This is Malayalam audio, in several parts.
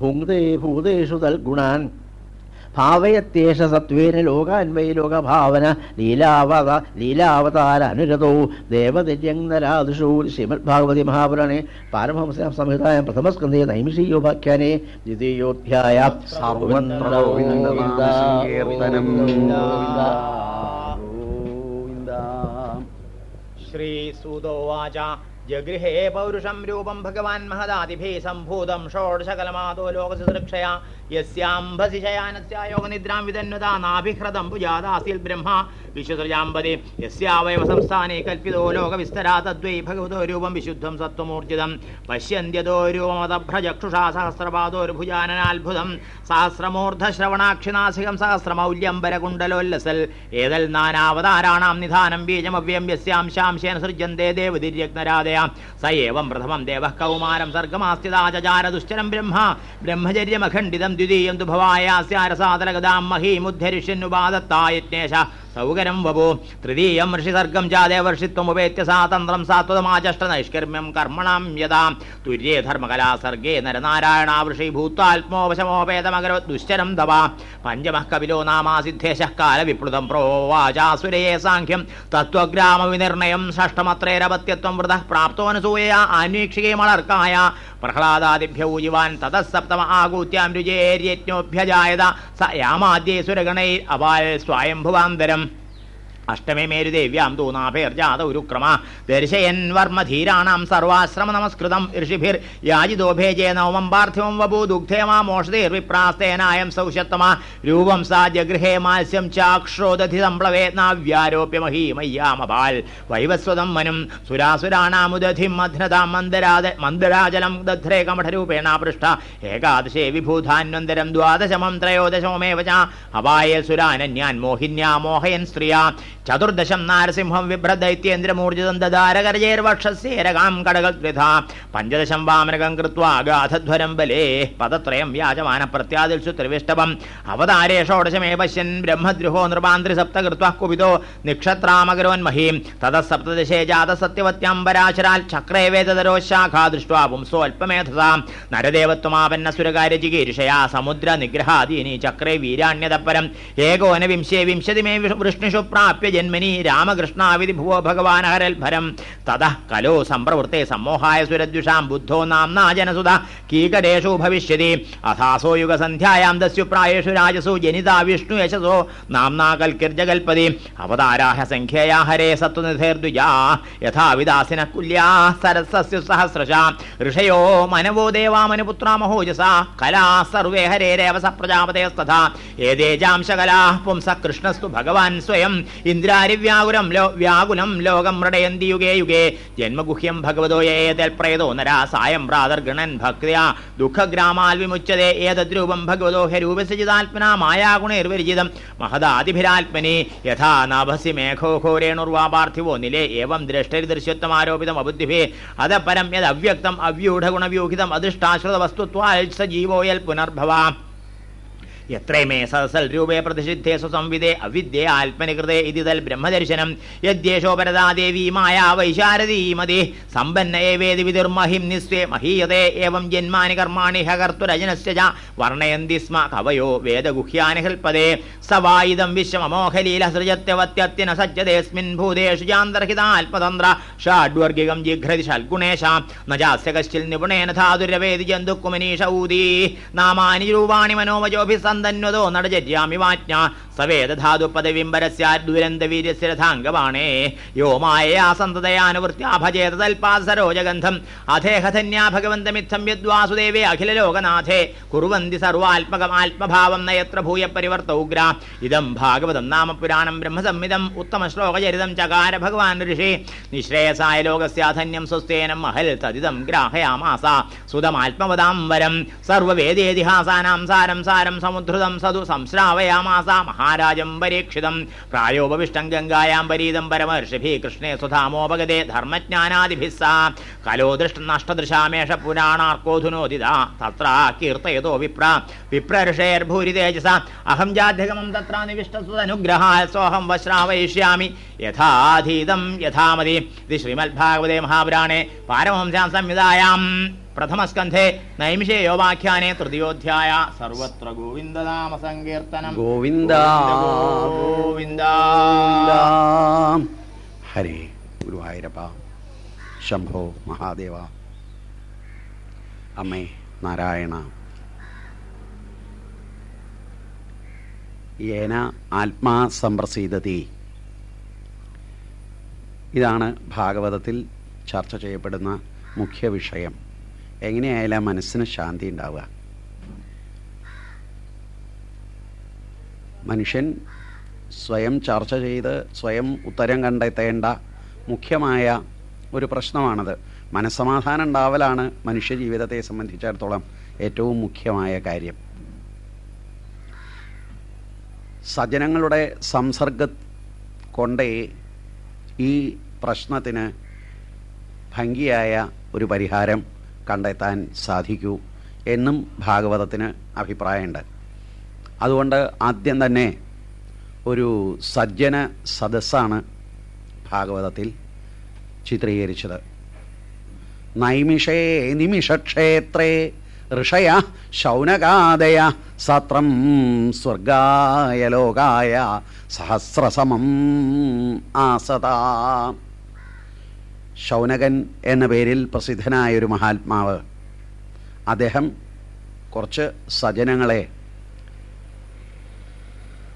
ഭുങ്ക്തേ ഭൂതേഷു തൽഗുണാൻ. ഭാവയത്യേഷ സത്വേന ലോകാൻവൈ ലോകഭാവന ലീലാവത ലീലാവതാര അനുരതോ. ദേവദിര്യങ്നരാദിഷു ശ്രീമദ് ഭാഗവതി മഹാപുരാണേ. പാരമഹംസ സംഹിതായ പ്രഥമസ്കന്ധേ നൈമിഷീയോപാഖ്യാനേ. ദ്വിതീയോധ്യായ. ശ്രീസൂതോവാച जगृहे पौरुषं रूपं भगवान् महदादिभिः सम्भूतं षोडशकलमादो लोकसुसृक्षया യസ്യാംഭസി രൂപം വിശുദ്ധം സത്വമൂർജിതം. പശ്യന്ത്യതോ രൂപമതഭ്രചക്ഷുഷാ സഹസ്രപാദോർഭുജാനനാത്ഭുതം സഹസ്രമൂർധശ്രവണാക്ഷിനാസികം സഹസ്രമൗല്യംബരകുണ്ടലോല്ലസൽ. ഏതൽ നാനാവതാരാണാം നിധാനം ബീജമവ്യം യസ്യാം ശാംശേന സൃജന്തേ ദേവതിര്യജ്ഞരാദയ സ ഏവം പ്രഥമം ദേവഃ കൗമാരം സർഗമാസ്തിദാചാര ദുശ്ചരം ബ്രഹ്മ. ബ്രഹ്മചര്യമഖണ്ഡിതം ദ്വിതീയം ദു ഭവായാസ്യാരസാദരഗതാം മഹീമുദ്ധരിഷ്യന്നുപാദത്തായജ്ഞേശ സൗകരം വപു. തൃതീയം ഋഷിസർഗം ജാദേവർഷിത്വമുപേത്യ സാതന്ത്രം സാത്വതമാചഷ്ട നൈഷ്കർമ്മ്യം കർമ്മണം യഥാ. തുര്യേ ധർമ്മകലാ സർഗേ നരനാരായണ വൃഷി ഭൂത്വാത്മോപശമോപേതമകരോ ദുശ്ചരം തവ പഞ്ചമഃ കപിലോ നാമാസിദ്ധേശ കാല വിപ്ലുതം പ്രോവാചാസുരയെ സാഖ്യം. തത്വഗ്രാമവിനിർണയം ഷഷ്ടമത്രേരപത്യത്വം വൃത പ്രാപ്തോനസൂയ അന്വീക്ഷികേമളർക്കായ പ്രഹ്ലാദാദിഭ്യ ഊജിവാൻ തതസപ്തമ ആകൂത്യാം രുചേര്യജ്ഞോഭ്യജായത. സ യാമാദ്യേ സുരഗണൈ അപാൽ സ്വയംഭുവാന്തരം. അഷ്ടമേ മേരുദേവ്യാം തൂനാഭേർജാത ഉരുക്രമ. ദർശയൻ വർമ്മധീരാണാം സർവാശ്രമ നമസ്കൃതം. ഋഷിഭിർ യാജിതോ ഭേജേ നവമം പാർത്ഥിവം വപൂ ദുഗ്ധേമാ മോഷതേർവിപ്രാസ്തേനായം സൗഷത്തമ രൂപം സാ ജഗൃഹേ മാത്സ്യം ചാക്ഷോദധി സംപ്ലവേ നാവ്യാരോപ്യ മഹീമയ്യാമപാൽ. വൈവസ്വതം മനും സുരാസുരാണാമുദധിം മധ്നതാം മന്ദരാജ മന്ദരാജലം ദധ്രേ കമഠരൂപേണ പൃഷ്ഠ. ഏകാദശേ വിഭൂധാന്വന്തരം ദ്വാദശമം ത്രയോദശമേവ ച സുരാനന്യാൻ മോഹിന്യാ മോഹയൻ സ്ത്രിയാ. ചതുർദശം നാരസിംഹം വിഭ്രദൈത്യേന്ദ്രമൂർജിതം ദദാരകരജേർവക്ഷസ്യേരകാം കടകദ്വിധ പഞ്ചദശം വാമനകം കൃത്വാ ബലേ. പദത്രയം വ്യാജമാന പ്രത്യാദിൽസു ത്രിവിഷ്ടവം അവതാരേ ഷോഡശമേ പശ്യൻ ബ്രഹ്മദ്രുഹോ നൃപാന്ത്രി സപ്ത കൃത്വ കുപിതോ നിക്ഷത്രാമകരോന്മഹീം തതസപ്തദശേ ജാത സത്യവത്യാംബരാശരാൽ ചക്രേ വേദതരോ ശാഖാ ദൃഷ്ട്വാ പുംസോൽപമേധസാ നരദേവത്വമാപന്ന സുരകാര്യ ചികീർഷയാ സമുദ്ര നിഗ്രഹാദീനി ചക്രേ വീരാണ്യതപരം ഏകോന വിംശേ വിംശതിമേ വൃഷ്ണിഷു പ്രാപ്യ ജന്മനി രാമകൃഷ്ണാവിധി ഭുവോ ഭഗവാൻ ഹരൽഭരം തത കലോ സംപ്രവൃത്തെ സമ്മോഹായ സുരദ്വിഷാം ബുദ്ധോ നാംനാ ജനസുത കീകടേഷു ഭവിഷ്യതി. അഥാസോ യുഗസന്ധ്യായാം ദസ്യുപ്രായേഷു രാജസു ജനിതാ വിഷ്ണു യശസോ നാംനാ കൽക്കിർജകൽപതി. അവതാരാഹ സംഖ്യയാ ഹരേ സത്വനിധേർദ്വിജാ. യഥാവിദാസിന കുല്യാ സരസസ്യ സഹസ്രശ. ഋഷയോ മനവോ ദേവാ മനുപുത്രാ മഹോജസ. കലാ സർവേ ഹരേരേവ സ പ്രജാപതയസ്തഥാ ഏതേജാംശകലാ പുംസ കൃഷ്ണസ്തു ഭഗവാൻ സ്വയം. ഇന്ദ്രാരിവ്യാകുലം ലോ വ്യാകുലം ലോകം മൃടയന്തി യുഗേ യുഗേ. ജന്മഗുഹ്യം ഭഗവതോ ഏതൽ പ്രേതോ നരാ സായം പ്രാതർഗണൻ ഭക്തിയാ. ദുഃഖഗ്രാമാൽ വിമുച്ചതേ ഏതദ്രൂപം ഭഗവതോ ഹരൂപസജിതാത്മനാ മായാഗുണൈർവിരജിതം മഹദാതിഭിരാത്മനി യഥാ നാഭസി മേഘോ ഘോരേണുർവാ പാർത്ഥിവോ നിലേ ഏവം ദ്രഷ്ടരി ദൃശ്യത്വമാരോപിതം അബുദ്ധിഭേ. അതപരം യത് അവ്യക്തം അവ്യൂഢഗുണവ്യൂഹിതം അധിഷ്ഠാശ്രിത വസ്തുത്വാൽ സജീവോയൽ പുനർഭവാ. യത്രേമേ സദസൽ രൂപേ പ്രതിഷിദ്ധേ സ്വസംവിദേ അവിദ്യേ ആത്മനികൃതേ ഇതി തൽ ബ്രഹ്മദർശനം. യദ്യേഷോ മായ വൈശാരദീമതി സമ്പന്ന ഏവേദി വിതിർമഹിം നിസ്വേ മഹീയതേ ഏവം ജന്മാനി കർമാണി ഹകർത്തുരജനശ്ച വർണയന്തി സ്മ കവയോ വേദഗുഹ്യാനി ഹൃൽപദേ സവായുധം വിശ്വമോഹലീല സൃജത്യവത്യത്തിന സജ്ജതേസ്മിൻ ഭൂതേഷു ജാന്തർഹിതാത്മതന്ത്ര ഷാഡ്വർഗികം ജിഘ്രതി ഷൽഗുണേശ നജാസ്യ കശ്ചിൽ നിപുണേന ധാതുരവേദി ജന്തുക്കുമനീഷ ഊതി. നാമാനി രൂപാണി മനോമജോഭി സന്തന്വതോ നടജര്യാമി വാജ്ഞ സവേദധാതു പദവിംബരസ്യാദുരന്തവീര്യസ്യ രഥാംഗവാണേ യോ മായയാ സന്തതയാനുവൃത്യാ ഭജേത തൽപാസരോജഗന്ധം അധേഹധന്യാ ഭഗവന്തമിത്തം യദ്വാസുദേവേ അഖിലലോകനാഥേ. കുറുവന്തി സർവാത്മകം ആത്മഭാവം നയത്ര ഭൂയ പരിവർത്തൗഗ്ര ഇതം ഭാഗവതം നാമ പുരാണം ബ്രഹ്മസംഹിതം ഉത്തമ ശ്ലോകചരിതം ചകാര ഭഗവാൻ ഋഷി. നിശ്രേയസായ ലോകസ്യാധന്യം സ്വസ്തേനം മഹൽ തതിതം ഗ്രാഹയാമാസ. സുതമാത്മവതാം വരം. സാരം സാരം സമുദ്ധൃതം സതു സംശ്രാവയാമാസ. മഹാരാജം പരീക്ഷിതം പ്രായോപവിഷ്ടം ഗംഗായാം പരീതം പരമർഷിഭി കൃഷ്ണേ സുധാമോപഗതേ ധർമ്മജ്ഞാനാദിഭിസ്സ കലോദൃഷ്ട നഷ്ടദൃശാമേഷ പുരാണാർക്കോധുനോദിത. തത്ര കീർത്തയതോ വിപ്ര. വിപ്രർഷേർഭൂരി തേജസ അഹം ജാധ്യഗമം തത്ര നിവിഷ്ടസുതനുഗ്രഹായ സോഹം വശ്രാവയിഷ്യാമി യഥാധീതം യഥാമതി. ഇത് ശ്രീമദ്ഭാഗവതേ മഹാപുരാണേ. പാരമഹംസ്യാം സംഹിതായാം പ്രഥമസ്കന്ധേ നൈമിഷേ യോവാഖ്യാനെ തൃതീയോധ്യായ സർവത്ര ഗോവിന്ദനാമ സങ്കീർത്തനം ഗോവിന്ദ ഗോവിന്ദ. ഹരേ ഗുരുവായൂരപ്പ ശംഭോ മഹാദേവ. അമ്മേ നാരായണ. ഏന ആത്മാ സംപ്രസീദതി ഇതാണ് ഭാഗവതത്തിൽ ചർച്ച ചെയ്യപ്പെടുന്ന മുഖ്യ വിഷയം എങ്ങനെയായാലും ആ മനസ്സിന് ശാന്തി ഉണ്ടാവുക. മനുഷ്യൻ സ്വയം ചർച്ച ചെയ്ത് സ്വയം ഉത്തരം കണ്ടെത്തേണ്ട മുഖ്യമായ ഒരു പ്രശ്നമാണത്. മനസ്സമാധാനം ഉണ്ടാവലാണ് മനുഷ്യ ജീവിതത്തെ സംബന്ധിച്ചിടത്തോളം ഏറ്റവും മുഖ്യമായ കാര്യം. സജനങ്ങളുടെ സംസർഗ കൊണ്ടേ ഈ പ്രശ്നത്തിന് ഭംഗിയായ ഒരു പരിഹാരം കണ്ടെത്താൻ സാധിക്കൂ എന്നും ഭാഗവതത്തിന് അഭിപ്രായമുണ്ട്. അതുകൊണ്ട് ആദ്യം തന്നെ ഒരു സജ്ജന സദസ്സാണ് ഭാഗവതത്തിൽ ചിത്രീകരിച്ചത്. നൈമിഷേ നിമിഷക്ഷേത്രേ ഋഷയ ശൗനകാദയ സത്രം സ്വർഗായ ലോകായ സഹസ്രസമം ആസതാ. ശൗനകൻ എന്ന പേരിൽ പ്രസിദ്ധനായ ഒരു മഹാത്മാവ്. അദ്ദേഹം കുറച്ച് സജനങ്ങളെ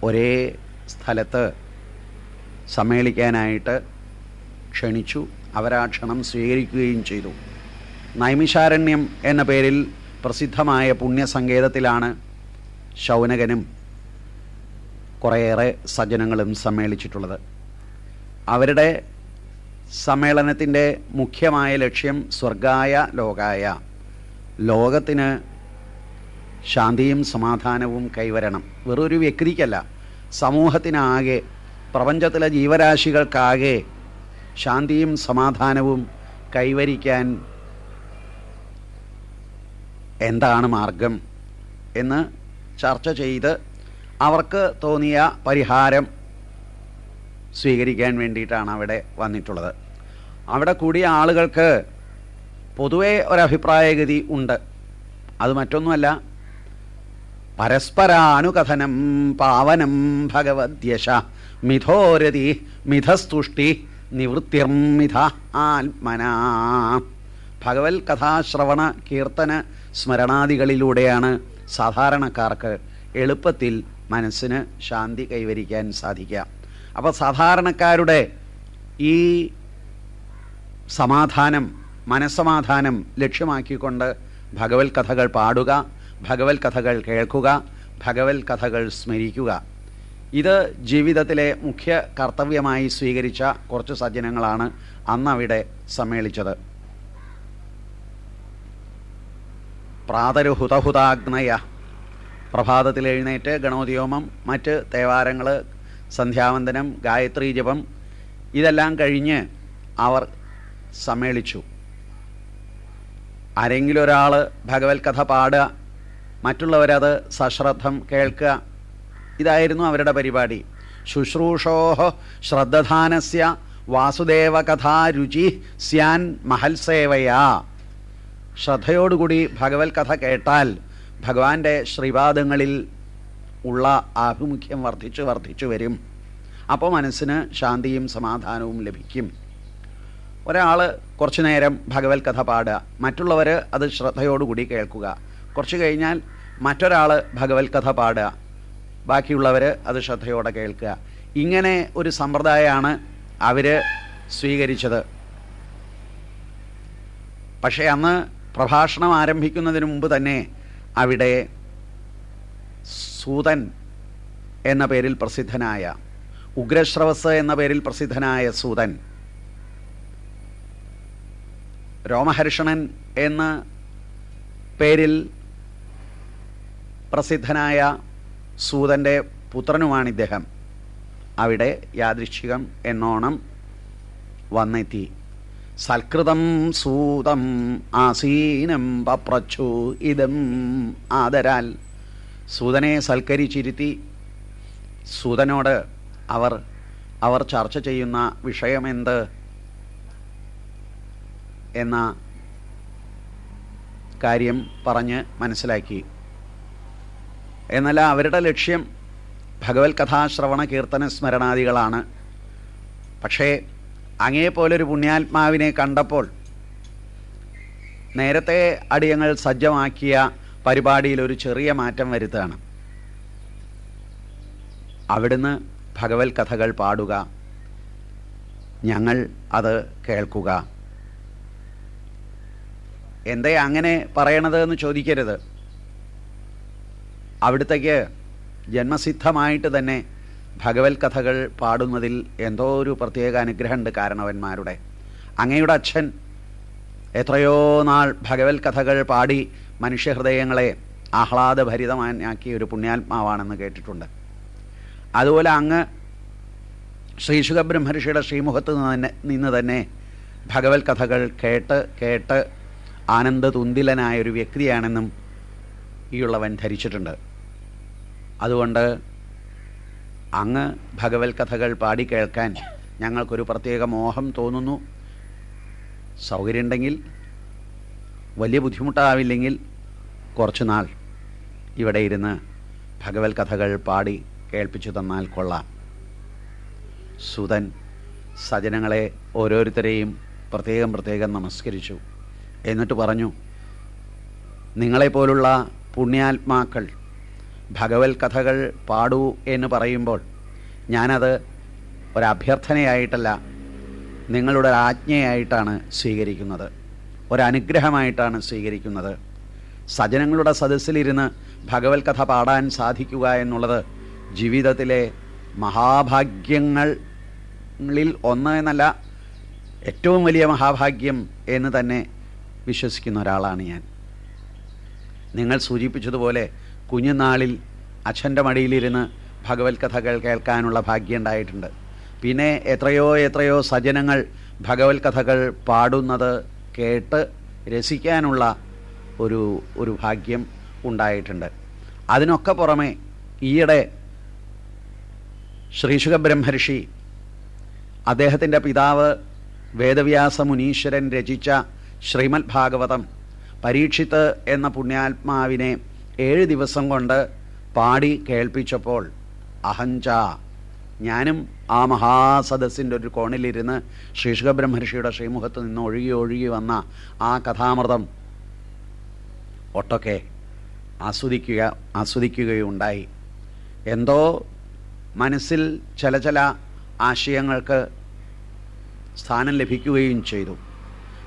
ഒരേ സ്ഥലത്ത് സമ്മേളിക്കാനായിട്ട് ക്ഷണിച്ചു. അവരാ ക്ഷണം സ്വീകരിക്കുകയും ചെയ്തു. നൈമിഷാരണ്യം എന്ന പേരിൽ പ്രസിദ്ധമായ പുണ്യസങ്കേതത്തിലാണ് ശൗനകനും കുറേയേറെ സജ്ജനങ്ങളും സമ്മേളിച്ചിട്ടുള്ളത്. അവരുടെ സമ്മേളനത്തിന്റെ മുഖ്യമായ ലക്ഷ്യം സ്വർഗായ ലോകായ. ലോകത്തിന് ശാന്തിയും സമാധാനവും കൈവരണം. വെറൊരു വ്യക്തിക്കല്ല. സമൂഹത്തിനാകെ പ്രപഞ്ചത്തിലെ ജീവരാശികൾക്കാകെ ശാന്തിയും സമാധാനവും കൈവരിക്കാൻ എന്താണ് മാർഗം എന്ന് ചർച്ച ചെയ്ത് അവർക്ക് തോന്നിയ പരിഹാരം സ്വീകരിക്കാൻ വേണ്ടിയിട്ടാണ് അവിടെ വന്നിട്ടുള്ളത്. അവിടെ കൂടിയ ആളുകൾക്ക് പൊതുവേ ഒരഭിപ്രായഗതി ഉണ്ട്. അത് മറ്റൊന്നുമല്ല. പരസ്പരാനുകഥനം പാവനം ഭഗവദ്യശ മിഥോരതി മിഥസ്തുഷ്ടി നിവൃത്തിർമിഥ ആത്മനാ. ഭഗവത് കഥാശ്രവണ കീർത്തന സ്മരണാദികളിലൂടെയാണ് സാധാരണക്കാർക്ക് എളുപ്പത്തിൽ മനസ്സിന് ശാന്തി കൈവരിക്കാൻ സാധിക്കുക. അപ്പോൾ സാധാരണക്കാരുടെ ഈ സമാധാനം മനസ്സമാധാനം ലക്ഷ്യമാക്കിക്കൊണ്ട് ഭഗവത് കഥകൾ പാടുക ഭഗവത് കഥകൾ കേൾക്കുക ഭഗവത് കഥകൾ സ്മരിക്കുക. ഇത് ജീവിതത്തിലെ മുഖ്യ കർത്തവ്യമായി സ്വീകരിച്ച കുറച്ച് സജ്ജനങ്ങളാണ് അന്നവിടെ സമ്മേളിച്ചത്. പ്രാതരുഹുതഹുതാഗ്നയ. പ്രഭാതത്തിൽ എഴുന്നേറ്റ് ഗണോദ്യോമം മറ്റ് തേവാരങ്ങൾ സന്ധ്യാവന്ദനം ഗായത്രി ജപം ഇതെല്ലാം കഴിഞ്ഞ് അവർ സമ്മേളിച്ചു. ആരെങ്കിലും ഒരാൾ ഭഗവത് കഥ പാടുക മറ്റുള്ളവരത് സശ്രദ്ധം കേൾക്കുക ഇതായിരുന്നു അവരുടെ പരിപാടി. ശുശ്രൂഷോഹ ശ്രദ്ധധാനസ്യ വാസുദേവ കഥാ രുചി സ്യാൻ മഹൽസേവയാ ശ്രദ്ധയോടുകൂടി ഭഗവത് കഥ കേട്ടാൽ ഭഗവാന്റെ ശ്രീപാദങ്ങളിൽ ഉള്ള ആഭിമുഖ്യം വർദ്ധിച്ചു വർദ്ധിച്ചു വരും. അപ്പോൾ മനസ്സിന് ശാന്തിയും സമാധാനവും ലഭിക്കും. ഒരാൾ കുറച്ചു നേരം ഭഗവത് കഥ പാടുക. മറ്റുള്ളവർ അത് ശ്രദ്ധയോടുകൂടി കേൾക്കുക. കുറച്ച് കഴിഞ്ഞാൽ മറ്റൊരാൾ ഭഗവത് കഥ പാടുക. ബാക്കിയുള്ളവർ അത് ശ്രദ്ധയോടെ കേൾക്കുക. ഇങ്ങനെ ഒരു സമ്പ്രദായമാണ് അവർ സ്വീകരിച്ചത്. പക്ഷേ അന്ന് പ്രഭാഷണം ആരംഭിക്കുന്നതിന് മുമ്പ് തന്നെ അവിടെ സൂതൻ എന്ന പേരിൽ പ്രസിദ്ധനായ ഉഗ്രശ്രവസ് എന്ന പേരിൽ പ്രസിദ്ധനായ സൂതൻ രോമഹർഷണൻ എന്ന പേരിൽ പ്രസിദ്ധനായ സൂതന്റെ പുത്രനുമാണ് ഇദ്ദേഹം. അവിടെ യാദൃശ്ചികം എന്നോണം വന്നെത്തി. സൽകൃതം സൂതം ആസീനം പപ്രച്ചു ഇതം ആദരാൽ. സൂതനെ സൽക്കരിച്ചിരുത്തി. സൂതനോട് അവർ അവർ ചർച്ച ചെയ്യുന്ന വിഷയമെന്ത്? എന്ന കാര്യം പറഞ്ഞ് മനസ്സിലാക്കി. എന്നാൽ അവരുടെ ലക്ഷ്യം ഭഗവത് കഥാശ്രവണ കീർത്തന സ്മരണാദികളാണ്. പക്ഷേ അങ്ങേപ്പോലൊരു പുണ്യാത്മാവിനെ കണ്ടപ്പോൾ നേരത്തെ അടിയങ്ങൾ സജ്ജമാക്കിയ പരിപാടിയിൽ ഒരു ചെറിയ മാറ്റം വരുത്തുകയാണ്. അവിടുന്ന് ഭഗവത് കഥകൾ പാടുക. ഞങ്ങൾ അത് കേൾക്കുക. എന്തേ അങ്ങനെ പറയണത് എന്ന് ചോദിക്കരുത്. അവിടത്തേക്ക് ജന്മസിദ്ധമായിട്ട് തന്നെ ഭഗവത് കഥകൾ പാടുന്നതിൽ എന്തോ ഒരു പ്രത്യേക അനുഗ്രഹമുണ്ട് കാരണവന്മാരുടെ. അങ്ങയുടെ അച്ഛൻ എത്രയോ നാൾ ഭഗവത് കഥകൾ പാടി മനുഷ്യഹൃദയങ്ങളെ ആഹ്ലാദഭരിതമാനാക്കിയ ഒരു പുണ്യാത്മാവാണെന്ന് കേട്ടിട്ടുണ്ട്. അതുപോലെ അങ്ങ് ശ്രീ ശുഖബ്രഹ്മർഷിയുടെ ശ്രീമുഖത്ത് നിന്ന് തന്നെ നിന്ന് തന്നെ ഭഗവത് കഥകൾ കേട്ട് കേട്ട് ആനന്ദതുന്തിലനായ ഒരു വ്യക്തിയാണെന്നും ഈയുള്ളവൻ ധരിച്ചിട്ടുണ്ട്. അതുകൊണ്ട് അങ്ങ് ഭഗവത് കഥകൾ പാടി കേൾക്കാൻ ഞങ്ങൾക്കൊരു പ്രത്യേക മോഹം തോന്നുന്നു. സൗകര്യമുണ്ടെങ്കിൽ വലിയ ബുദ്ധിമുട്ടാവില്ലെങ്കിൽ കുറച്ചുനാൾ ഇവിടെ ഇരുന്ന് ഭഗവത് കഥകൾ പാടി കേൾപ്പിച്ചു തന്നാൽ കൊള്ളാം. സുതൻ സജനങ്ങളെ ഓരോരുത്തരെയും പ്രത്യേകം പ്രത്യേകം നമസ്കരിച്ചു. എന്നിട്ട് പറഞ്ഞു നിങ്ങളെപ്പോലുള്ള പുണ്യാത്മാക്കൾ ഭഗവത് കഥകൾ പാടൂ എന്ന് പറയുമ്പോൾ ഞാനത് ഒരഭ്യർത്ഥനയായിട്ടല്ല നിങ്ങളുടെ ആജ്ഞയായിട്ടാണ് സ്വീകരിക്കുന്നത്. ഒരനുഗ്രഹമായിട്ടാണ് സ്വീകരിക്കുന്നത്. സജനങ്ങളുടെ സദസ്സിലിരുന്ന് ഭഗവത് കഥ പാടാൻ സാധിക്കുക എന്നുള്ളത് ജീവിതത്തിലെ മഹാഭാഗ്യങ്ങളിൽ ഒന്ന് എന്നല്ല ഏറ്റവും വലിയ മഹാഭാഗ്യം എന്ന് തന്നെ വിശ്വസിക്കുന്ന ഒരാളാണ് ഞാൻ. നിങ്ങൾ സൂചിപ്പിച്ചതുപോലെ കുഞ്ഞുനാളിൽ അച്ഛന്റെ മടിയിലിരുന്ന് ഭഗവത് കഥകൾ കേൾക്കാനുള്ള ഭാഗ്യം ഉണ്ടായിട്ടുണ്ട്. പിന്നെ എത്രയോ എത്രയോ സജനങ്ങൾ ഭഗവത് കഥകൾ പാടുന്നത് കേട്ട് രസിക്കാനുള്ള ഒരു ഒരു ഭാഗ്യം ഉണ്ടായിട്ടുണ്ട്. അതിനൊക്കെ പുറമെ ഈയിടെ ശ്രീശുഖ ബ്രഹ്മർഷി അദ്ദേഹത്തിന്റെ പിതാവ് വേദവ്യാസ മുനീശ്വരൻ രചിച്ച ശ്രീമദ് ഭാഗവതം പരീക്ഷിത്ത് എന്ന പുണ്യാത്മാവിനെ ഏഴ് ദിവസം കൊണ്ട് പാടി കേൾപ്പിച്ചപ്പോൾ അഹഞ്ച. ഞാനും ആ മഹാസദസ്സിന്റെ ഒരു കോണിലിരുന്ന് ശ്രീശുഖ ബ്രഹ്മർഷിയുടെ ശ്രീമുഖത്ത് നിന്ന് ഒഴുകി ഒഴുകി വന്ന ആ കഥാമൃതം ഒട്ടൊക്കെ ആസ്വദിക്കുക ആസ്വദിക്കുകയുണ്ടായി. എന്തോ മനസ്സിൽ ചില ചില ആശയങ്ങൾക്ക് സ്ഥാനം ലഭിക്കുകയും ചെയ്തു.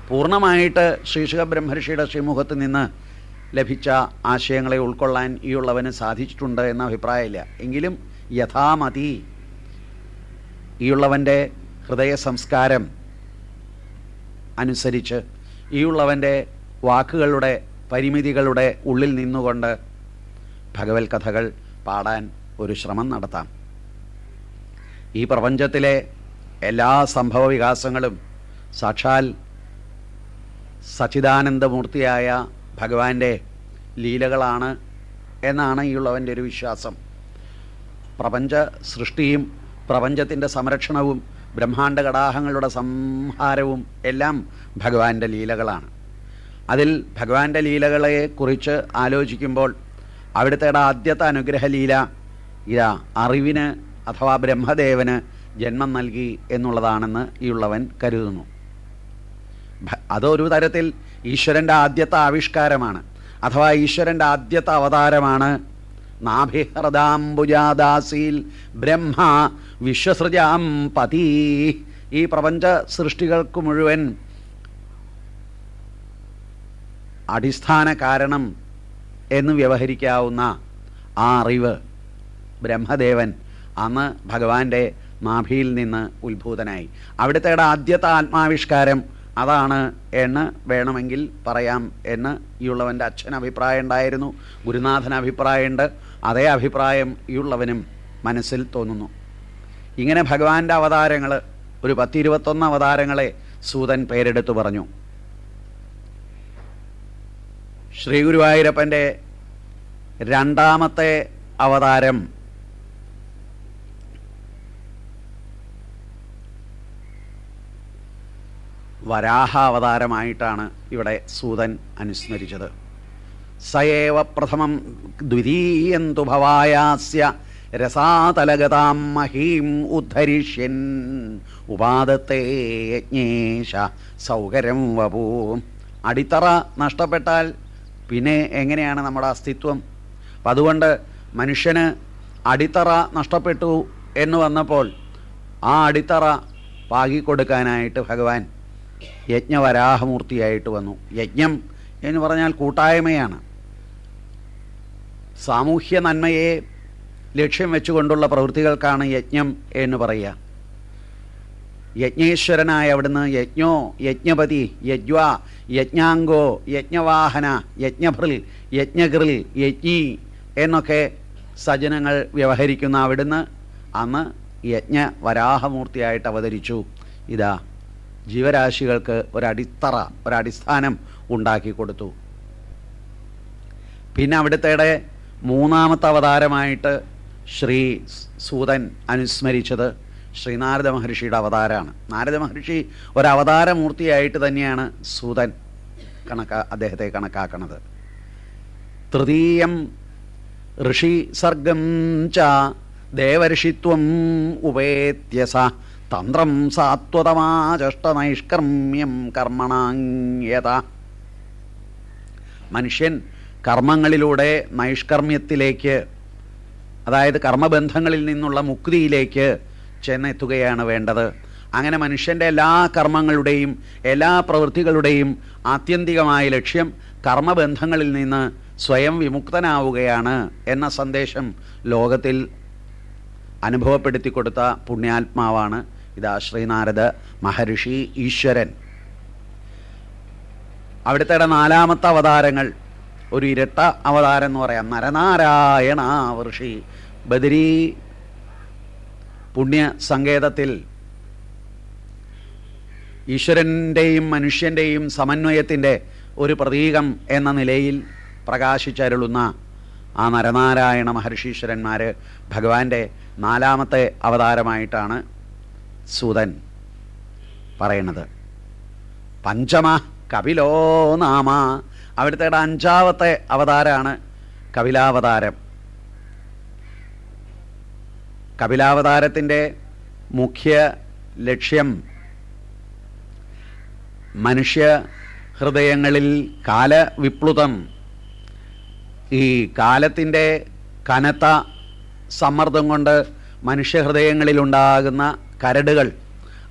പൂർണമായിട്ട് ശ്രീശുഖ ബ്രഹ്മർഷിയുടെ ശ്രീമുഖത്ത് നിന്ന് ലഭിച്ച ആശയങ്ങളെ ഉൾക്കൊള്ളാൻ ഈ ഉള്ളവന് സാധിച്ചിട്ടുണ്ട് എന്ന അഭിപ്രായമില്ല. എങ്കിലും യഥാമതി ഈ ഉള്ളവന്റെ ഹൃദയ സംസ്കാരം അനുസരിച്ച് ഈ ഉള്ളവന്റെ വാക്കുകളുടെ പരിമിതികളുടെ ഉള്ളിൽ നിന്നുകൊണ്ട് ഭഗവത് കഥകൾ പാടാൻ ഒരു ശ്രമം നടത്താം. ഈ പ്രപഞ്ചത്തിലെ എല്ലാ സംഭവ വികാസങ്ങളും സാക്ഷാൽ സച്ചിദാനന്ദമൂർത്തിയായ ഭഗവാന്റെ ലീലകളാണ് എന്നാണ് ഈ ഉള്ളവന്റെ ഒരു വിശ്വാസം. പ്രപഞ്ച സൃഷ്ടിയും പ്രപഞ്ചത്തിന്റെ സംരക്ഷണവും ബ്രഹ്മാണ്ട കടാഹങ്ങളുടെ സംഹാരവും എല്ലാം ഭഗവാന്റെ ലീലകളാണ്. അതിൽ ഭഗവാന്റെ ലീലകളെ കുറിച്ച് ആലോചിക്കുമ്പോൾ അവിടുത്തെ ആദ്യത്തെ അനുഗ്രഹ ലീല ഇതാ അറിവിന് അഥവാ ബ്രഹ്മദേവന് ജന്മം നൽകി എന്നുള്ളതാണെന്ന് ഈ ഉള്ളവൻ കരുതുന്നു അതൊരു തരത്തിൽ ഈശ്വരന്റെ ആദ്യത്തെ ആവിഷ്കാരമാണ്. അഥവാ ഈശ്വരന്റെ ആദ്യത്തെ അവതാരമാണ് നാഭിഹൃദാംബുജാദാസീൽ ബ്രഹ്മ വിശ്വസൃജാം പതി. ഈ പ്രപഞ്ച സൃഷ്ടികൾക്ക് മുഴുവൻ അടിസ്ഥാന കാരണം എന്ന് വ്യവഹരിക്കാവുന്ന ആ അറിവ് ബ്രഹ്മദേവൻ അന്ന് ഭഗവാന്റെ മാഭിയിൽ നിന്ന് ഉത്ഭൂതനായി. അവിടുത്തെ ആദ്യത്തെ ആത്മാവിഷ്കാരം അതാണ് എന്ന് വേണമെങ്കിൽ പറയാം എന്ന് ഈ ഉള്ളവന്റെ അച്ഛൻ അഭിപ്രായം ഉണ്ടായിരുന്നു. ഗുരുനാഥൻ അഭിപ്രായമുണ്ട്. അതേ അഭിപ്രായം ഈ ഉള്ളവനും മനസ്സിൽ തോന്നുന്നു. ഇങ്ങനെ ഭഗവാന്റെ അവതാരങ്ങൾ ഒരു പത്തിരുപത്തൊന്ന് അവതാരങ്ങളെ സൂതൻ പേരെടുത്തു പറഞ്ഞു. ശ്രീ ഗുരുവായൂരപ്പന്റെ രണ്ടാമത്തെ അവതാരം വരാഹ അവതാരമായിട്ടാണ് ഇവിടെ സൂതൻ അനുസ്മരിച്ചത്. സയേവ പ്രഥമം ദ്വിതീയം തു ഭവായാസ്യ രസാതലഗതാം മഹീം ഉദ്ധരിഷ്യൻ. ഉപാദത്തെ യജ്ഞേശ സൗകര്യം വപൂ. അടിത്തറ നഷ്ടപ്പെട്ടാൽ പിന്നെ എങ്ങനെയാണ് നമ്മുടെ അസ്തിത്വം? അപ്പം അതുകൊണ്ട് മനുഷ്യന് അടിത്തറ നഷ്ടപ്പെട്ടു എന്ന് വന്നപ്പോൾ ആ അടിത്തറ പാകിക്കൊടുക്കാനായിട്ട് ഭഗവാൻ യജ്ഞവരാഹമൂർത്തിയായിട്ട് വന്നു. യജ്ഞം എന്ന് പറഞ്ഞാൽ കൂട്ടായ്മയാണ്. സാമൂഹ്യ നന്മയെ ലക്ഷ്യം വെച്ചുകൊണ്ടുള്ള പ്രവൃത്തികൾക്കാണ് യജ്ഞം എന്ന് പറയുക. യജ്ഞേശ്വരനായ അവിടുന്ന് യജ്ഞോ യജ്ഞപതി യജ്വ യജ്ഞാംഗോ യജ്ഞവാഹന യജ്ഞഭൃൽ യജ്ഞകൃൽ യജ്ഞി എന്നൊക്കെ സജനങ്ങൾ വ്യവഹരിക്കുന്ന അവിടുന്ന് അന്ന് യജ്ഞ വരാഹമൂർത്തിയായിട്ട് അവതരിച്ചു. ഇതാ. ജീവരാശികൾക്ക് ഒരടിത്തറ ഒരടിസ്ഥാനം ഉണ്ടാക്കി കൊടുത്തു. പിന്നെ അവിടുത്തെ മൂന്നാമത്തെ അവതാരമായിട്ട് ശ്രീ സൂതൻ അനുസ്മരിച്ചത് ശ്രീനാരദ മഹർഷിയുടെ അവതാരമാണ്. നാരദ മഹർഷി ഒരവതാരമൂർത്തിയായിട്ട് തന്നെയാണ് സൂതൻ കണക്കാ അദ്ദേഹത്തെ കണക്കാക്കുന്നത് തൃതീയം ഋഷി സർഗം ച ഉപേത്യസ. തന്ത്രം സാത്വതമാചഷ്ടനൈഷ്കർമ്മ്യം കർമ്മണാങ്യത മനുഷ്യൻ കർമ്മങ്ങളിലൂടെ നൈഷ്കർമ്മ്യത്തിലേക്ക് അതായത് കർമ്മബന്ധങ്ങളിൽ നിന്നുള്ള മുക്തിയിലേക്ക് ചെന്നെത്തുകയാണ് വേണ്ടത്. അങ്ങനെ മനുഷ്യന്റെ എല്ലാ കർമ്മങ്ങളുടെയും എല്ലാ പ്രവൃത്തികളുടെയും ആത്യന്തികമായ ലക്ഷ്യം കർമ്മബന്ധങ്ങളിൽ നിന്ന് സ്വയം വിമുക്തനാവുകയാണ് എന്ന സന്ദേശം ലോകത്തിൽ അനുഭവപ്പെടുത്തി കൊടുത്ത പുണ്യാത്മാവാണ് ഇതാ ശ്രീനാരദ മഹർഷി ഈശ്വരൻ. അവിടുത്തെ നാലാമത്തെ അവതാരങ്ങൾ ഒരു ഇരട്ട അവതാരം എന്ന് പറയാം. നരനാരായണ ഋഷി ബദരി പുണ്യ സങ്കേതത്തിൽ ഈശ്വരന്റെയും മനുഷ്യന്റെയും സമന്വയത്തിന്റെ ഒരു പ്രതീകം എന്ന നിലയിൽ പ്രകാശിച്ചരുളുന്ന ആ നരനാരായണ മഹർഷീശ്വരന്മാർ ഭഗവാന്റെ നാലാമത്തെ അവതാരമായിട്ടാണ് സൂതൻ പറയണത്. പഞ്ചമ കപിലോ നാമ. അവിടുത്തെ അഞ്ചാമത്തെ അവതാരമാണ് കപിലാവതാരം. കപിലാവതാരത്തിന്റെ മുഖ്യ ലക്ഷ്യം മനുഷ്യ ഹൃദയങ്ങളിൽ കാലവിപ്ലുതം. ഈ കാലത്തിന്റെ കനത്ത സമ്മർദ്ദം കൊണ്ട് മനുഷ്യ മനുഷ്യഹൃദയങ്ങളിലുണ്ടാകുന്ന കരടുകൾ.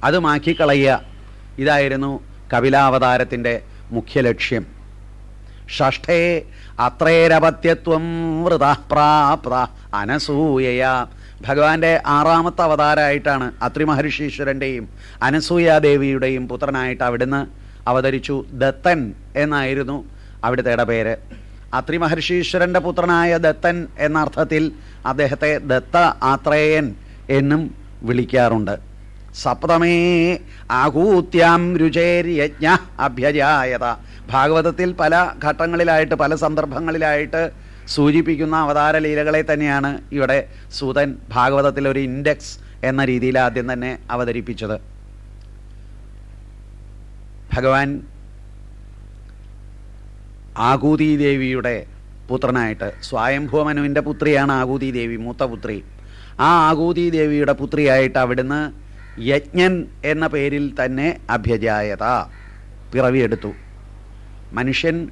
അത് മാക്കിക്കളയുക ഇതായിരുന്നു കപിലാവതാരത്തിന്റെ മുഖ്യ ലക്ഷ്യം. ഷഷ്ഠേ അത്രേരപത്യത്വം വൃതപ്രാപ്ത അനസൂയയ. ഭഗവാന്റെ ആറാമത്തെ അവതാരമായിട്ടാണ് അത്രി മഹർഷീശ്വരന്റെയും അനസൂയാദേവിയുടെയും പുത്രനായിട്ട് അവിടുന്ന് അവതരിച്ചു ദത്തൻ എന്നായിരുന്നു അവിടുത്തെ പേര്. അത്രി മഹർഷീശ്വരന്റെ പുത്രനായ ദത്തൻ എന്നർത്ഥത്തിൽ അദ്ദേഹത്തെ ദത്ത ആത്രേയൻ എന്നും വിളിക്കാറുണ്ട്. സപ്തമേ ആകൂത്യാം രുചേര്യജ്ഞ അഭ്യജായത. ഭാഗവതത്തിൽ പല ഘട്ടങ്ങളിലായിട്ട് പല സന്ദർഭങ്ങളിലായിട്ട് സൂചിപ്പിക്കുന്ന അവതാര ലീലകളെ തന്നെയാണ് ഇവിടെ സൂതൻ ഭാഗവതത്തിൽ ഒരു ഇൻഡെക്സ് എന്ന രീതിയിൽ ആദ്യം തന്നെ അവതരിപ്പിച്ചത്. ഭഗവാൻ ആകൂതി ദേവിയുടെ പുത്രനായിട്ട് സ്വയംഭൂമനുവിന്റെ പുത്രിയാണ് ആകൂതി ദേവി മൂത്ത പുത്രി. ആ ആകൂതി ദേവിയുടെ പുത്രിയായിട്ട് അവിടുന്ന് യജ്ഞൻ എന്ന പേരിൽ തന്നെ അഭ്യജായത പിറവിയെടുത്തു. മനുഷ്യൻ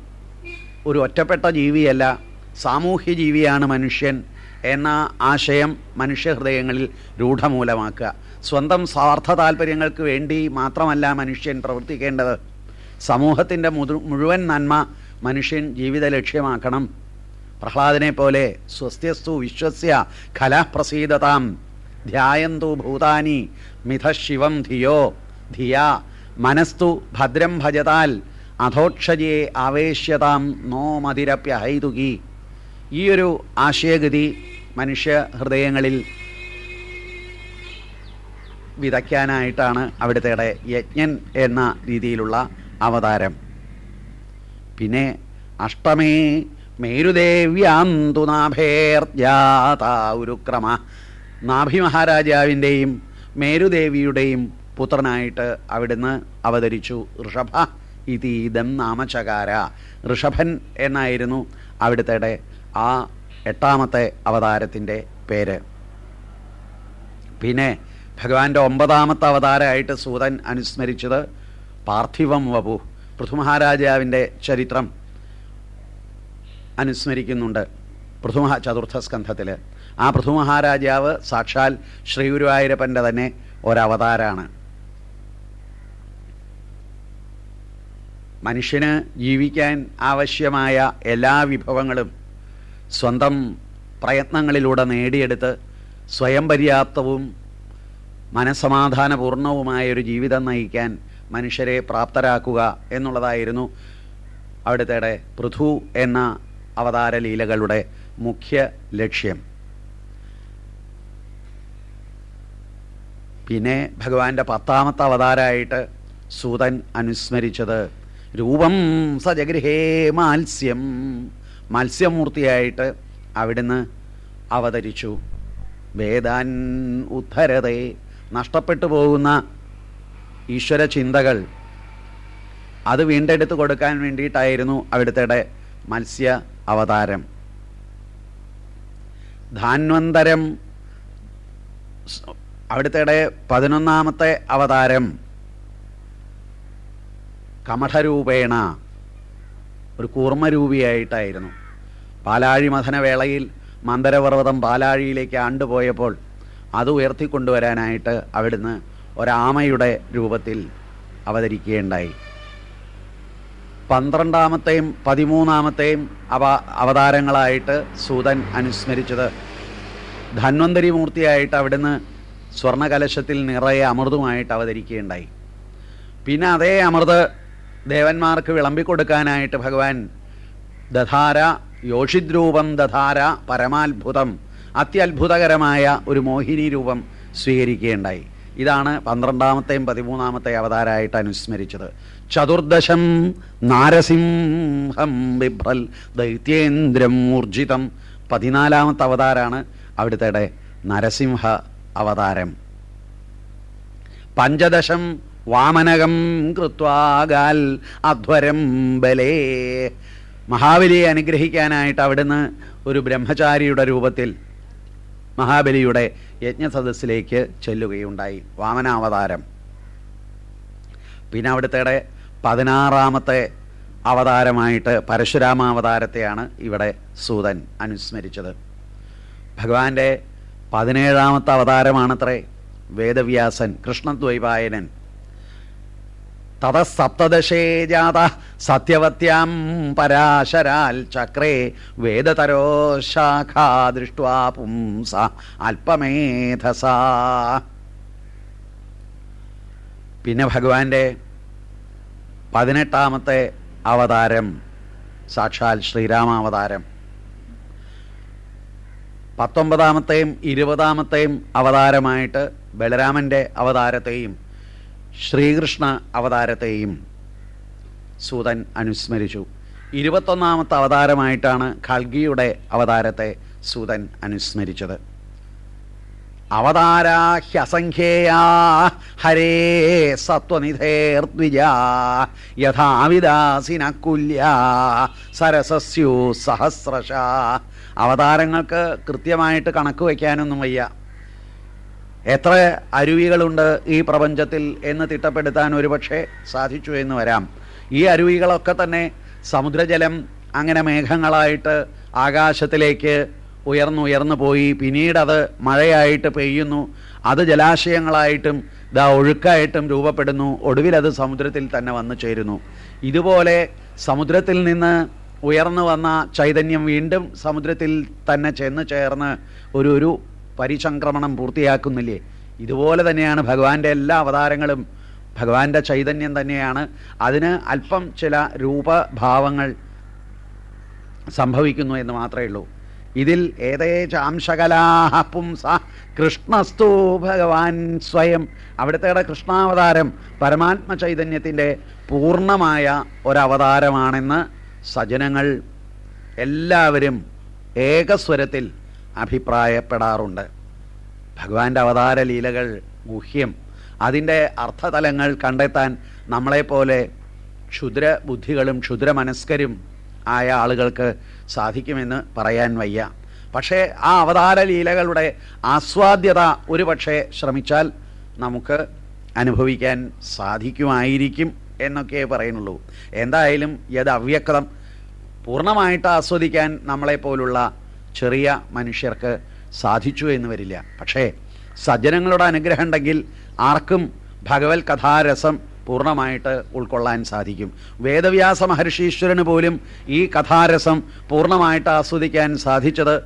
ഒരു ഒറ്റപ്പെട്ട ജീവിയല്ല സാമൂഹ്യ ജീവിയാണ് മനുഷ്യൻ എന്ന ആശയം മനുഷ്യഹൃദയങ്ങളിൽ രൂഢമൂലമാക്കുക. സ്വന്തം സ്വാർത്ഥ താല്പര്യങ്ങൾക്ക് വേണ്ടി മാത്രമല്ല മനുഷ്യൻ പ്രവർത്തിക്കേണ്ടത്. സമൂഹത്തിന്റെ മുഴുവൻ നന്മ മനുഷ്യൻ ജീവിത ലക്ഷ്യമാക്കണം പ്രഹ്ലാദനെ പോലെ സ്വസ്ത്യസ്തു വിശ്വസ്യ ഖലപ്രസീദതാം. ധ്യായന്തു ഭൂതാനി മിഥ ശിവം ധിയോ. ധിയ മനസ്തു ഭദ്രം ഭജതാൽ. അധോക്ഷജയെ ആവേശ്യതാം നോ മതിരപ്യഹൈതുകി. ഈ ഒരു ആശയഗതി മനുഷ്യ ഹൃദയങ്ങളിൽ വിതയ്ക്കാനായിട്ടാണ് അവിടുത്തെ യജ്ഞൻ എന്ന രീതിയിലുള്ള അവതാരം. പിന്നെ അഷ്ടമേ ഉരുക്രമ നാഭി മഹാരാജാവിന്റെയും മേരുദേവിയുടെയും പുത്രനായിട്ട് അവിടുന്ന് അവതരിച്ചു ഋഷഭ. ഇതീതം നാമചകാര. ഋഷഭൻ എന്നായിരുന്നു അവിടുത്തെ ആ എട്ടാമത്തെ അവതാരത്തിന്റെ പേര്. പിന്നെ ഭഗവാന്റെ ഒമ്പതാമത്തെ അവതാരമായിട്ട് സൂതൻ അനുസ്മരിച്ചത് പാർത്ഥിവം വപു. പൃഥുമഹാരാജാവിന്റെ ചരിത്രം അനുസ്മരിക്കുന്നുണ്ട്. പൃഥുമഹ ചതുർത്ഥ സ്കന്ധത്തിൽ ആ പൃഥുമഹാരാജാവ് സാക്ഷാൽ ശ്രീ ശ്രീഗുരുവായൂരപ്പന്റെ തന്നെ ഒരവതാരാണ്. മനുഷ്യന് ജീവിക്കാൻ ആവശ്യമായ എല്ലാ വിഭവങ്ങളും സ്വന്തം പ്രയത്നങ്ങളിലൂടെ നേടിയെടുത്ത് സ്വയം പര്യാപ്തവും മനസ്സമാധാനപൂർണവുമായ ഒരു ജീവിതം നയിക്കാൻ മനുഷ്യരെ പ്രാപ്തരാക്കുക എന്നുള്ളതായിരുന്നു അവിടുത്തെ പൃഥു എന്ന അവതാര ലീലകളുടെ മുഖ്യ ലക്ഷ്യം. പിന്നെ ഭഗവാന്റെ പത്താമത്തെ അവതാരമായിട്ട് സൂതൻ അനുസ്മരിച്ചത് രൂപം സജഗൃഹേ മാത്സ്യം. മത്സ്യമൂർത്തിയായിട്ട് അവിടുന്ന് അവതരിച്ചു. വേദാൻ ഉദ്ധരതേ നഷ്ടപ്പെട്ടു പോകുന്ന ഈശ്വര ചിന്തകൾ അത് വീണ്ടെടുത്ത് കൊടുക്കാൻ വേണ്ടിയിട്ടായിരുന്നു അവിടുത്തെ മത്സ്യ അവതാരം. ധാന്വന്തരം അവിടുത്തെ പതിനൊന്നാമത്തെ അവതാരം. കമഠരൂപേണ ഒരു കൂർമ്മരൂപിയായിട്ടായിരുന്നു. പാലാഴി മഥനവേളയിൽ മന്ദരപർവതം പാലാഴിയിലേക്ക് ആണ്ടുപോയപ്പോൾ അത് ഉയർത്തിക്കൊണ്ടുവരാനായിട്ട് അവിടുന്ന് ഒരാമയുടെ രൂപത്തിൽ അവതരിക്കുകയുണ്ടായി. പന്ത്രണ്ടാമത്തെയും പതിമൂന്നാമത്തെയും അവ അവതാരങ്ങളായിട്ട് സൂതൻ അനുസ്മരിച്ചത്. ധന്വന്തരി മൂർത്തിയായിട്ട് അവിടുന്ന് സ്വർണകലശത്തിൽ നിറയെ അമൃതുമായിട്ട് അവതരിക്കുകയുണ്ടായി. പിന്നെ അതേ അമൃത് ദേവന്മാർക്ക് വിളമ്പിക്കൊടുക്കാനായിട്ട് ഭഗവാൻ ദധാര യോഷിദ്രൂപം ദധാര പരമാത്ഭുതം അത്യത്ഭുതകരമായ ഒരു മോഹിനി രൂപം സ്വീകരിക്കുകയുണ്ടായി. ഇതാണ് പന്ത്രണ്ടാമത്തെയും പതിമൂന്നാമത്തെ അവതാരമായിട്ട് അനുസ്മരിച്ചത്. ചതുർദശം നാരസിംഹം ബിഭ്രൽ ദൈത്യേന്ദ്രം ഊർജിതം. പതിനാലാമത്തെ അവതാരാണ് അവിടുത്തെ നരസിംഹ അവതാരം. പഞ്ചദശം വാമനകം കൃത്വാകാൽ അധ്വരം ബലേ. മഹാബലിയെ അനുഗ്രഹിക്കാനായിട്ട് അവിടുന്ന് ഒരു ബ്രഹ്മചാരിയുടെ രൂപത്തിൽ മഹാബലിയുടെ യജ്ഞസദസ്സിലേക്ക് ചെല്ലുകയുണ്ടായി. വാമനാവതാരം. പിന്നെ അവിടുത്തെ പതിനാറാമത്തെ അവതാരമായിട്ട് പരശുരാമാവതാരത്തെയാണ് ഇവിടെ സൂതൻ അനുസ്മരിച്ചത്. ഭഗവാന്റെ പതിനേഴാമത്തെ അവതാരമാണത്രേ വേദവ്യാസൻ കൃഷ്ണദ്വൈപായനൻ. തതസപ്തദശേ ജാത സത്യവത്യാം പരാശരാൽ ചക്രേ വേദതരോ ശാഖാ ദൃഷ്ട്വാ പുംസ അല്പമേധസ. പിന്നെ ഭഗവാന്റെ പതിനെട്ടാമത്തെ അവതാരം സാക്ഷാൽ ശ്രീരാമാവതാരം. പത്തൊമ്പതാമത്തെയും ഇരുപതാമത്തെയും അവതാരമായിട്ട് ബലരാമന്റെ അവതാരത്തെയും ശ്രീകൃഷ്ണ അവതാരത്തെയും സൂതൻ അനുസ്മരിച്ചു. ഇരുപത്തൊന്നാമത്തെ അവതാരമായിട്ടാണ് ഖൽഗിയുടെ അവതാരത്തെ സൂതൻ അനുസ്മരിച്ചത്. അവതാരാഹ്യസംഖ്യേയാ ഹരേ സത്വനിധേർദ്വിജാ യഥാവിദാസിന കുല്യ സരസസ്യു സഹസ്രശ. അവതാരങ്ങൾക്ക് കൃത്യമായിട്ട് കണക്ക് വയ്ക്കാനൊന്നും വയ്യ. എത്ര അരുവികളുണ്ട് ഈ പ്രപഞ്ചത്തിൽ എന്ന് തിട്ടപ്പെടുത്താൻ ഒരുപക്ഷെ സാധിച്ചു എന്ന് വരാം. ഈ അരുവികളൊക്കെ തന്നെ സമുദ്രജലം അങ്ങനെ മേഘങ്ങളായിട്ട് ആകാശത്തിലേക്ക് ഉയർന്നുയർന്നു പോയി. പിന്നീടത് മഴയായിട്ട് പെയ്യുന്നു. അത് ജലാശയങ്ങളായിട്ടും ദാ ഒഴുക്കായിട്ടും രൂപപ്പെടുന്നു. ഒടുവിലത് സമുദ്രത്തിൽ തന്നെ വന്നു ചേരുന്നു. ഇതുപോലെ സമുദ്രത്തിൽ നിന്ന് ഉയർന്നു വന്ന ചൈതന്യം വീണ്ടും സമുദ്രത്തിൽ തന്നെ ചെന്ന് ചേർന്ന് ഒരു ഒരു പരിചംക്രമണം പൂർത്തിയാക്കുന്നില്ലേ? ഇതുപോലെ തന്നെയാണ് ഭഗവാന്റെ എല്ലാ അവതാരങ്ങളും. ഭഗവാന്റെ ചൈതന്യം തന്നെയാണ്. അതിന് അല്പം ചില രൂപഭാവങ്ങൾ സംഭവിക്കുന്നു എന്ന് മാത്രമേ ഉള്ളൂ. ഇതിൽ ഏതേചാംശകലാഹ പുംസ കൃഷ്ണസ്തു ഭഗവാൻ സ്വയം. അവിടുത്തെ കൃഷ്ണാവതാരം പരമാത്മ ചൈതന്യത്തിന്റെ പൂർണമായ ഒരവതാരമാണെന്ന് സജനങ്ങൾ എല്ലാവരും ഏകസ്വരത്തിൽ അഭിപ്രായപ്പെടാറുണ്ട്. ഭഗവാന്റെ അവതാര ലീലകൾ ഗുഹ്യം അതിന്റെ അർത്ഥതലങ്ങൾ കണ്ടെത്താൻ നമ്മളെപ്പോലെ ക്ഷുദ്ര ബുദ്ധികളും ക്ഷുദ്ര മനസ്കരും ആയ ആളുകൾക്ക് സാധിക്കുമെന്ന് പറയാൻ വയ്യ. പക്ഷേ ആ അവതാര ലീലകളുടെ ആസ്വാദ്യത ഒരു പക്ഷേ ശ്രമിച്ചാൽ നമുക്ക് അനുഭവിക്കാൻ സാധിക്കുമായിരിക്കും എന്നൊക്കെ പറയുന്നുള്ളൂ. എന്തായാലും യത് അവ്യക്തം പൂർണമായിട്ട് ആസ്വദിക്കാൻ നമ്മളെപ്പോലുള്ള ചെറിയ മനുഷ്യർക്ക് സാധിച്ചു എന്ന് വരില്ല. പക്ഷേ സജ്ജനങ്ങളുടെ അനുഗ്രഹം ഉണ്ടെങ്കിൽ ആർക്കും ഭഗവത് കഥാരസം പൂർണമായിട്ട് ഉൾക്കൊള്ളാൻ സാധിക്കും. വേദവ്യാസ മഹർഷീശ്വരന് പോലും ഈ കഥാരസം പൂർണമായിട്ട് ആസ്വദിക്കാൻ സാധിച്ചത്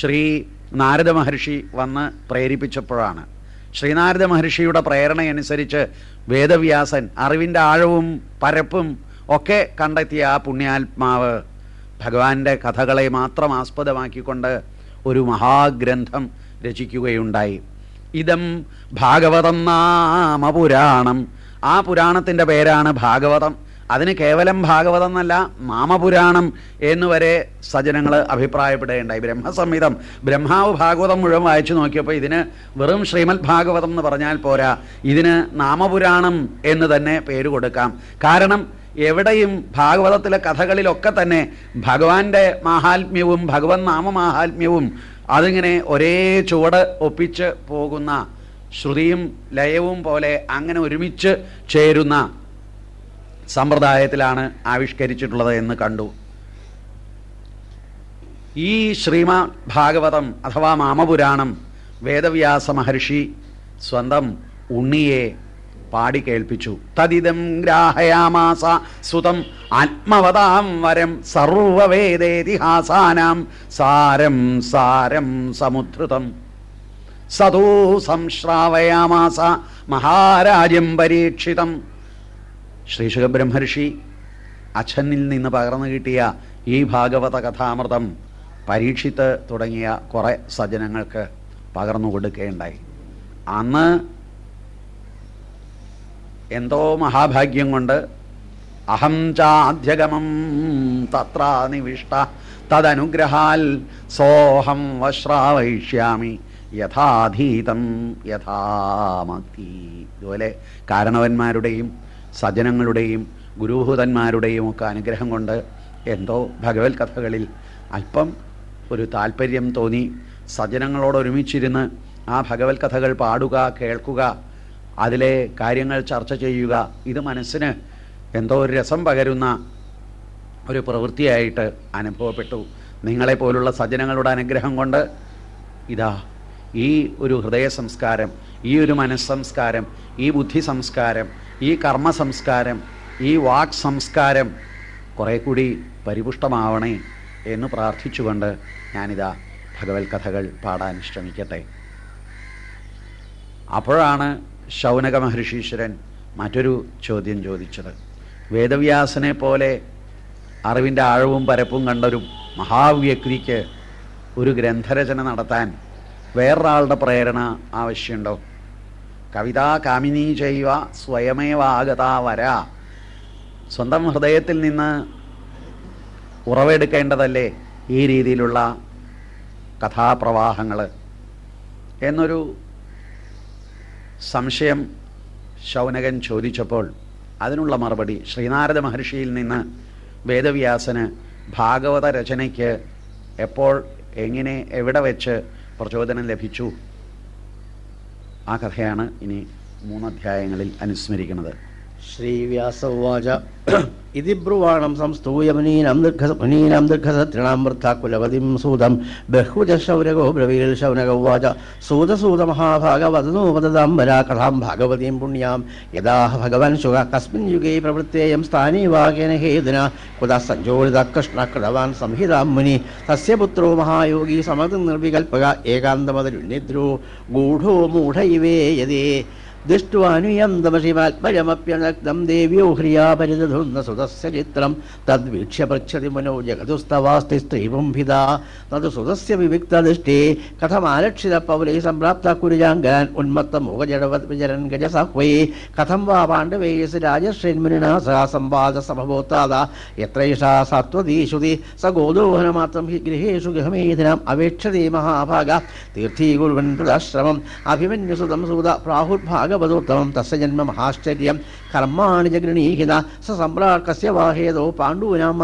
ശ്രീ നാരദ മഹർഷി വന്ന് പ്രേരിപ്പിച്ചപ്പോഴാണ്. ശ്രീനാരദ മഹർഷിയുടെ പ്രേരണയനുസരിച്ച് വേദവ്യാസൻ അറിവിന്റെ ആഴവും പരപ്പും ഒക്കെ കണ്ടെത്തിയ ആ പുണ്യാത്മാവ് ഭഗവാന്റെ കഥകളെ മാത്രം ആസ്പദമാക്കിക്കൊണ്ട് ഒരു മഹാഗ്രന്ഥം രചിക്കുകയുണ്ടായി. ഇതം ഭാഗവതം നാമ പുരാണം ആ പുരാണത്തിന്റെ പേരാണ് ഭാഗവതം. അതിന് കേവലം ഭാഗവതം എന്നല്ല നാമപുരാണം എന്നുവരെ സജനങ്ങൾ അഭിപ്രായപ്പെടുകയുണ്ടായി. ബ്രഹ്മസംഹിതം ബ്രഹ്മാവ് ഭാഗവതം മുഴുവൻ വായിച്ചു നോക്കിയപ്പോൾ ഇതിന് വെറും ശ്രീമദ് ഭാഗവതം എന്ന് പറഞ്ഞാൽ പോരാ. ഇതിന് നാമപുരാണം എന്ന് തന്നെ പേര് കൊടുക്കാം. കാരണം എവിടെയും ഭാഗവതത്തിലെ കഥകളിലൊക്കെ തന്നെ ഭഗവാന്റെ മാഹാത്മ്യവും ഭഗവൻ നാമമാഹാത്മ്യവും അതിങ്ങനെ ഒരേ ചുവട് ഒപ്പിച്ച് പോകുന്ന ശ്രുതിയും ലയവും പോലെ അങ്ങനെ ഒരുമിച്ച് ചേരുന്ന സമ്പ്രദായത്തിലാണ് ആവിഷ്കരിച്ചിട്ടുള്ളത് എന്ന് കണ്ടു. ഈ ശ്രീമ ഭാഗവതം അഥവാ മാമപുരാണം വേദവ്യാസ മഹർഷി സ്വന്തം ഉണ്ണിയെ പാടി കേൾപ്പിച്ചു. തദിതം ഗ്രാഹയാമാസ സുതം ആത്മവതാം വരം സർവവേദേതിഹാസാനാം സാരം സാരം സമുദ്ധൃതം സതോ സംശ്രാവയാമാസ മഹാരാജ്യം പരീക്ഷിതം. ശ്രീശുഖ ബ്രഹ്മർഷി അച്ഛനിൽ നിന്ന് പകർന്നു കിട്ടിയ ഈ ഭാഗവത കഥാമൃതം പരീക്ഷിത്ത് തുടങ്ങിയ കുറേ സജ്ജനങ്ങൾക്ക് പകർന്നു കൊടുക്കുകയുണ്ടായി അന്ന് എന്തോ മഹാഭാഗ്യം കൊണ്ട് അഹം ചാധ്യഗമം തത്ര നിവിഷ്ട തദനുഗ്രഹാൽ സോഹം വശ്രാവയിഷ്യാമി യഥാധീതം യഥാമതി. ഇതുപോലെ കാരണവന്മാരുടെയും സജനങ്ങളുടെയും ഗുരുഭൂതന്മാരുടെയും ഒക്കെ അനുഗ്രഹം കൊണ്ട് എന്തോ ഭഗവത് കഥകളിൽ അല്പം ഒരു താല്പര്യം തോന്നി. സജ്ജനങ്ങളോടൊരുമിച്ചിരുന്ന് ആ ഭഗവത് കഥകൾ പാടുക കേൾക്കുക അതിലെ കാര്യങ്ങൾ ചർച്ച ചെയ്യുക. ഇത് മനസ്സിന് എന്തോ ഒരു രസം പകരുന്ന ഒരു പ്രവൃത്തിയായിട്ട് അനുഭവപ്പെട്ടു. നിങ്ങളെപ്പോലുള്ള സജ്ജനങ്ങളുടെ അനുഗ്രഹം കൊണ്ട് ഇതാ ഈ ഒരു ഹൃദയ സംസ്കാരം ഈ ഒരു മനസ്സംസ്കാരം ഈ ബുദ്ധി സംസ്കാരം ഈ കർമ്മ സംസ്കാരം ഈ വാക് സംസ്കാരം കുറേ കൂടി പരിപുഷ്ടമാവണേ എന്ന് പ്രാർത്ഥിച്ചുകൊണ്ട് ഞാനിതാ ഭഗവത് കഥകൾ പാടാൻ ശ്രമിക്കട്ടെ. അപ്പോഴാണ് ശൗനക മഹർഷീശ്വരൻ മറ്റൊരു ചോദ്യം ചോദിച്ചത്. വേദവ്യാസനെ പോലെ അറിവിന്റെ ആഴവും പരപ്പും കണ്ടൊരു മഹാവ്യക്തിക്ക് ഒരു ഗ്രന്ഥരചന നടത്താൻ വേറൊരാളുടെ പ്രേരണ ആവശ്യമുണ്ടോ? കവിതാ കാമിനി ചെയ്യുക സ്വയമേവാഗതാ വര. സ്വന്തം ഹൃദയത്തിൽ നിന്ന് ഉറവെടുക്കേണ്ടതല്ലേ ഈ രീതിയിലുള്ള കഥാപ്രവാഹങ്ങൾ? എന്നൊരു സംശയം ശൗനകൻ ചോദിച്ചപ്പോൾ അതിനുള്ള മറുപടി ശ്രീനാരദ മഹർഷിയിൽ നിന്ന് വേദവ്യാസന് ഭാഗവത രചനയ്ക്ക് എപ്പോൾ എങ്ങനെ എവിടെ വെച്ച് പ്രചോദനം ലഭിച്ചു? ആ കഥയാണ് ഇനി മൂന്നധ്യായങ്ങളിൽ അനുസ്മരിക്കുന്നത്. ശ്രീവ്യാസ ഉവാച ഇതി ബ്രുവാണം സംസ്തൂയ മുനീനാം ദീർഘ മുനീനാം ദീർഘസത്രിണാം വൃദ്ധാ കുലപതിം സൂതം ബഹുജ ശൗനകോ ബ്രവീൽ ശൗനകവാച. സൂതസൂത മഹാഭാഗവതനോ വദതാംബരാ കഥാം ഭാഗവതീം പുണ്യാം. യഥാഹ ഭഗവാൻ ശുക കസ്മിൻ യുഗേ പ്രവൃത്തേയം സ്ഥാനീ വാകേന ഹേതുന. കുത സഞ്ജോളിത കൃഷ്ണ കൃതവാൻ സംഹിതാം മുനി. തസ്യ പുത്രോ മഹായോഗി സമതി നിർവികൽപക ഏകാന്തമതരുന്നിദ്രോ. ഗൂഢോ യതേ. दृष्ट्वानुयं दमशिवात्मजमप्यनक्तं देव्यो ह्रिया परिदधुन्न सुतस्य चित्रं। तद्वीक्ष्य पृच्छति मनो जगतुस्तवास्ति स्त्रीबुम्भिदा। तद् सुतस्य विविक्तदृष्टे कथमालक्षितपौले सम्प्राप्ता कुरुजाङ्गान् उन्मत्तमुखजडवत् विजरन् कथं वा पाण्डवेयसि राजश्रेन्मुनिना सह संवादसमभूतादा यत्र एषा सात्वदीशुति स गोदोहनमात्रं हि गृहेषु गृहमेधिनाम् अवेक्षते महाभागा। तीर्थीकुर्वन् प्रदाश्रमम् अभिमन्युसुतं सुदा प्राहुर्भाग ഭാഗവതോത്തമം തസ്യ ജന്മ മഹാശ്ചര്യം കർമാണി ജഗൃണീഹിത സ സമ്രാട് കസ്യ വാഹേതോ പാണ്ഡൂനാം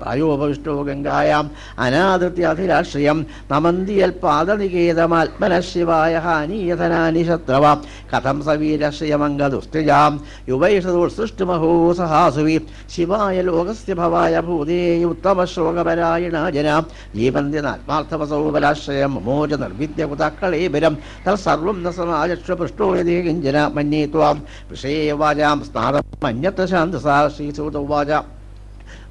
പ്രായോപവിഷ്ടോ ഗംഗായാം. അനാദൃത്യാധിരാശ്രയം നമന്തിയൽപാദനികേതമാത്മനശിവായ ഹാനീയധനാനി ശത്രവ. കഥം സവീരശ്രയമംഗദുസ്തിജാം യുവൈഷദോത്സൃഷ്ടുമഹോ സഹാസുവി. ശിവായ ലോകസ്യ ഭവായ ഭൂതേ ഉത്തമശ്ലോകപരായണ ജനാം. ജീവന്തിനാത്മാർത്ഥവസോ ബലാശ്രയം മോച നിർവിദ്യ കുതക്കളേബരം തത്സർവം ന സമാജക്ഷപൃഷ്ടോ യതേ കിഞ്ചന മന്യേ ത്വാം. വിഷയേ വാചാം സ്നാതം മന്യത്ര ശാന്തസാ ശ്രീസൂത ഉവാച.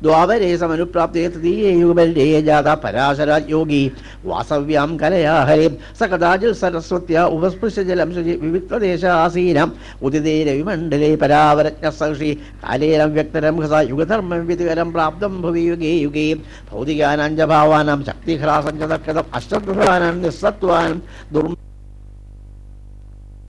ദ്വാപരേ സമനുപ്രാപ്തേ തൃതീയേ യുഗബലേ ജാത പരാശരാജ് യോഗി വാസവ്യാം കലയാ ഹരേ സ കഥാചിൽ സരസ്വത്യ ഉപസ്പൃശ്യ ജലം ശുചി വിവിക്തദേശാസീനം ഉദിതേ രവിമണ്ഡലേ പരാവരജ്ഞ സഹി കാലേരം വ്യക്തരം ഹൃസ യുഗധർമ്മം വിധികരം പ്രാപ്തം ഭുവി യുഗേ യുഗേ. ഭൗതികാനാം ച ഭാവാനാം ശക്തിഹ്രാസം ച തർക്കതം അഷ്ടദ്വാനാം നിസ്സത്വാനം ദുർമ